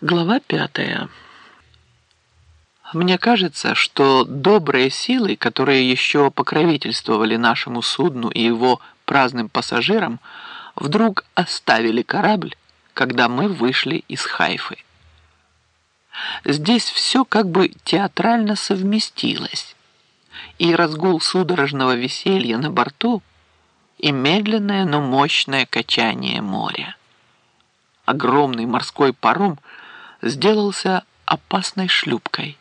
Глава пятая. Мне кажется, что добрые силы, которые еще покровительствовали нашему судну и его праздным пассажирам, вдруг оставили корабль, когда мы вышли из Хайфы. Здесь все как бы театрально совместилось. И разгул судорожного веселья на борту, и медленное, но мощное качание моря. Огромный морской паром – сделался опасной шлюпкой,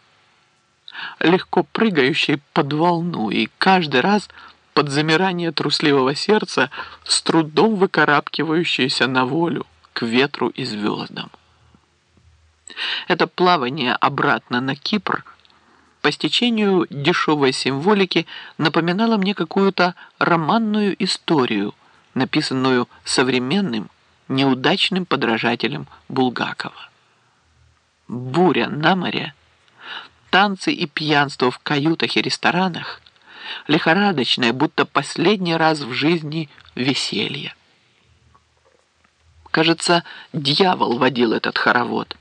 легко прыгающей под волну и каждый раз под замирание трусливого сердца с трудом выкарабкивающейся на волю к ветру и звездам. Это плавание обратно на Кипр по стечению дешевой символики напоминало мне какую-то романную историю, написанную современным неудачным подражателем Булгакова буря на море, танцы и пьянство в каютах и ресторанах, лихорадочное, будто последний раз в жизни веселье. Кажется, дьявол водил этот хоровод.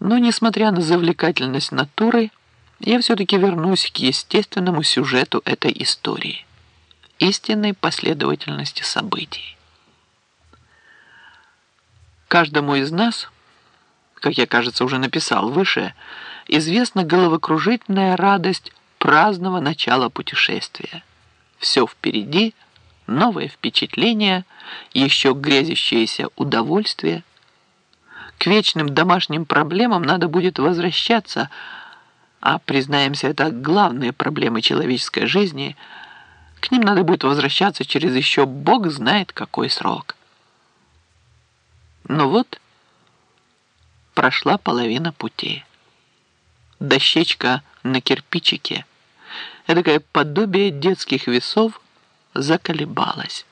Но, несмотря на завлекательность натуры, я все-таки вернусь к естественному сюжету этой истории, истинной последовательности событий. Каждому из нас – как я, кажется, уже написал выше, известна головокружительная радость праздного начала путешествия. Все впереди, новые впечатления, еще грезящееся удовольствие. К вечным домашним проблемам надо будет возвращаться, а, признаемся, это главные проблемы человеческой жизни, к ним надо будет возвращаться через еще бог знает какой срок. Ну вот, прошла половина пути. Дощечка на кирпичике, эдакое подобие детских весов, заколебалась.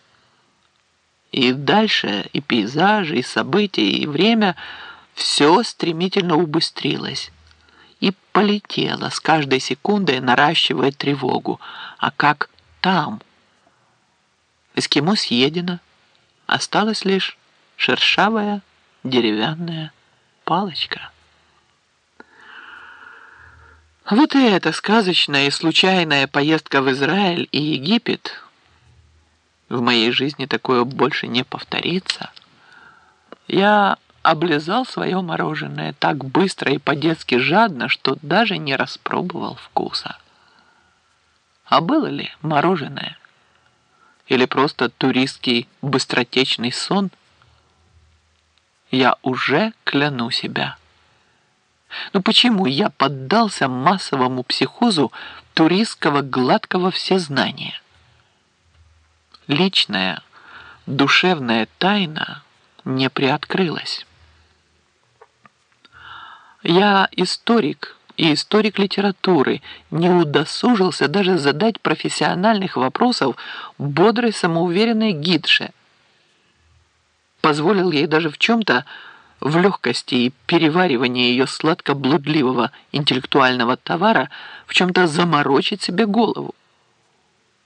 И дальше и пейзажи, и события, и время все стремительно убыстрилось и полетело с каждой секундой, наращивая тревогу. А как там? Эскимо съедено, осталась лишь шершавая деревянная палочка. Вот и эта сказочная и случайная поездка в Израиль и Египет. В моей жизни такое больше не повторится. Я облизал свое мороженое так быстро и по-детски жадно, что даже не распробовал вкуса. А было ли мороженое? Или просто туристский быстротечный сон – я уже кляну себя. Но ну почему я поддался массовому психозу туристского гладкого всезнания? Личная, душевная тайна не приоткрылась. Я историк и историк литературы не удосужился даже задать профессиональных вопросов бодрой самоуверенной гидше – позволил ей даже в чем-то в легкости и переваривании ее сладко-блудливого интеллектуального товара в чем-то заморочить себе голову.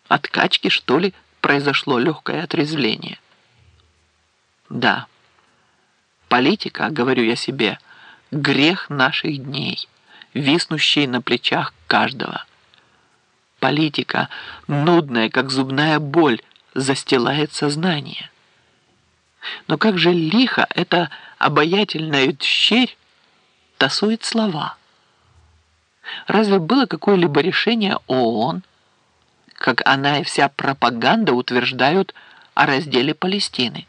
От качки, что ли, произошло легкое отрезвление. Да, политика, говорю я себе, грех наших дней, виснущий на плечах каждого. Политика, нудная, как зубная боль, застилает сознание. Но как же лихо эта обаятельная щерь тасует слова. Разве было какое-либо решение ООН, как она и вся пропаганда утверждают о разделе Палестины?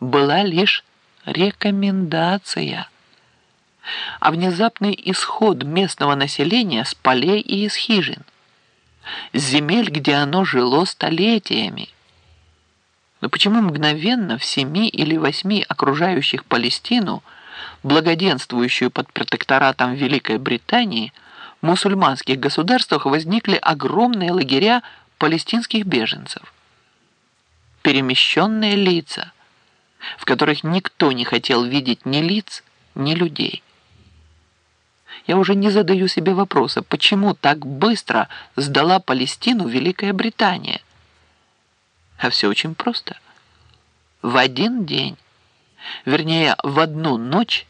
Была лишь рекомендация. А внезапный исход местного населения с полей и из хижин, с земель, где оно жило столетиями, но почему мгновенно в семи или восьми окружающих Палестину, благоденствующую под протекторатом Великой Британии, мусульманских государствах возникли огромные лагеря палестинских беженцев? Перемещенные лица, в которых никто не хотел видеть ни лиц, ни людей. Я уже не задаю себе вопроса, почему так быстро сдала Палестину Великая Британия – а все очень просто. В один день вернее, в одну ночь